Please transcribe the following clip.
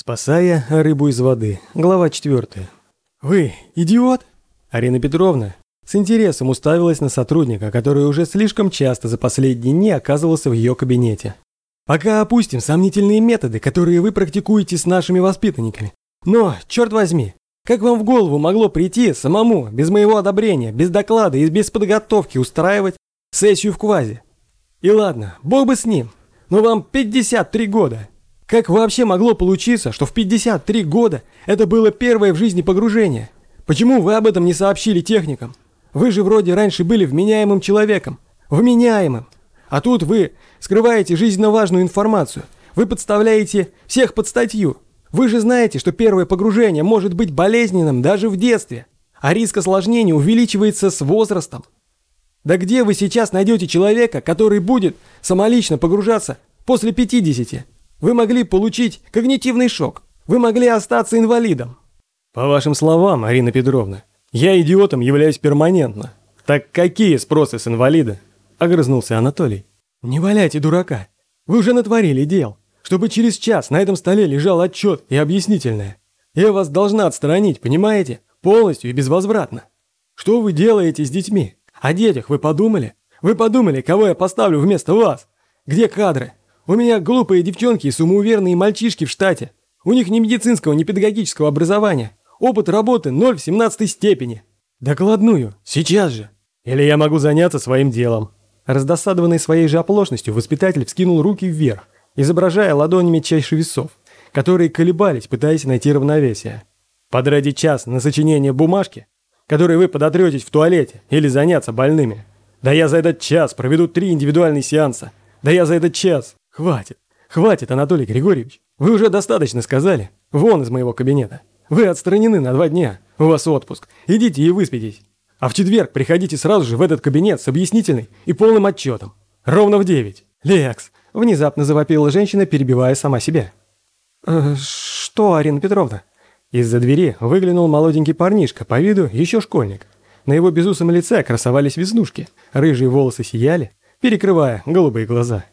Спасая рыбу из воды. Глава 4. «Вы идиот?» Арина Петровна с интересом уставилась на сотрудника, который уже слишком часто за последние дни оказывался в ее кабинете. «Пока опустим сомнительные методы, которые вы практикуете с нашими воспитанниками. Но, черт возьми, как вам в голову могло прийти самому, без моего одобрения, без доклада и без подготовки устраивать сессию в квазе? И ладно, бог бы с ним, но вам 53 года. Как вообще могло получиться, что в 53 года это было первое в жизни погружение? Почему вы об этом не сообщили техникам? Вы же вроде раньше были вменяемым человеком. Вменяемым. А тут вы скрываете жизненно важную информацию. Вы подставляете всех под статью. Вы же знаете, что первое погружение может быть болезненным даже в детстве. А риск осложнений увеличивается с возрастом. Да где вы сейчас найдете человека, который будет самолично погружаться после 50? Вы могли получить когнитивный шок. Вы могли остаться инвалидом. По вашим словам, Арина Петровна, я идиотом являюсь перманентно. Так какие спросы с инвалида? Огрызнулся Анатолий. Не валяйте дурака. Вы уже натворили дел. Чтобы через час на этом столе лежал отчет и объяснительное. Я вас должна отстранить, понимаете? Полностью и безвозвратно. Что вы делаете с детьми? О детях вы подумали? Вы подумали, кого я поставлю вместо вас? Где кадры? У меня глупые девчонки и самоуверенные мальчишки в штате. У них ни медицинского, ни педагогического образования. Опыт работы ноль в семнадцатой степени. Докладную, сейчас же. Или я могу заняться своим делом. Раздосадованный своей же оплошностью, воспитатель вскинул руки вверх, изображая ладонями чаще весов, которые колебались, пытаясь найти равновесие. Подради час на сочинение бумажки, которые вы подотретесь в туалете, или заняться больными. Да я за этот час проведу три индивидуальных сеанса. Да я за этот час «Хватит, хватит, Анатолий Григорьевич. Вы уже достаточно сказали. Вон из моего кабинета. Вы отстранены на два дня. У вас отпуск. Идите и выспитесь. А в четверг приходите сразу же в этот кабинет с объяснительной и полным отчетом. Ровно в девять. Лекс!» Внезапно завопила женщина, перебивая сама себя. «Э, «Что, Арина Петровна?» Из-за двери выглянул молоденький парнишка, по виду еще школьник. На его безусом лице красовались веснушки, рыжие волосы сияли, перекрывая голубые глаза.